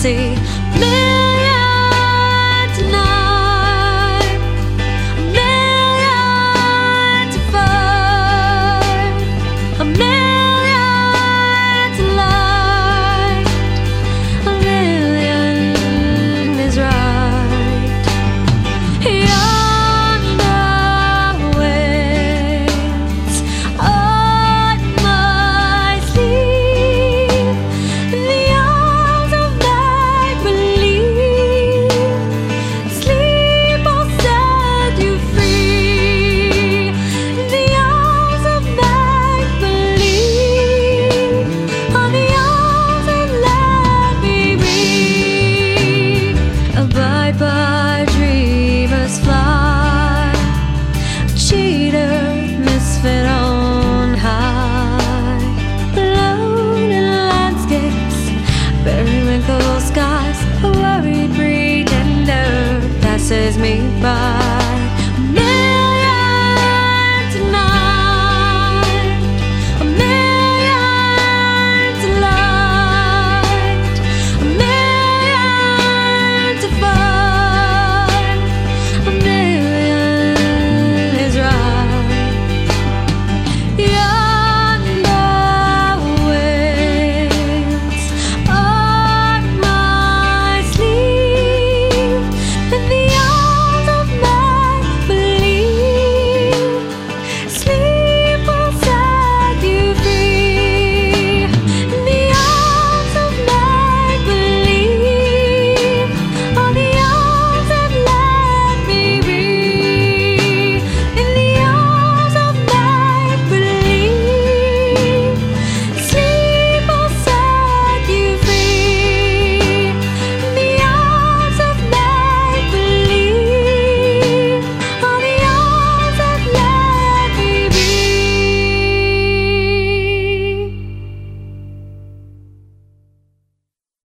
see. Blue me by.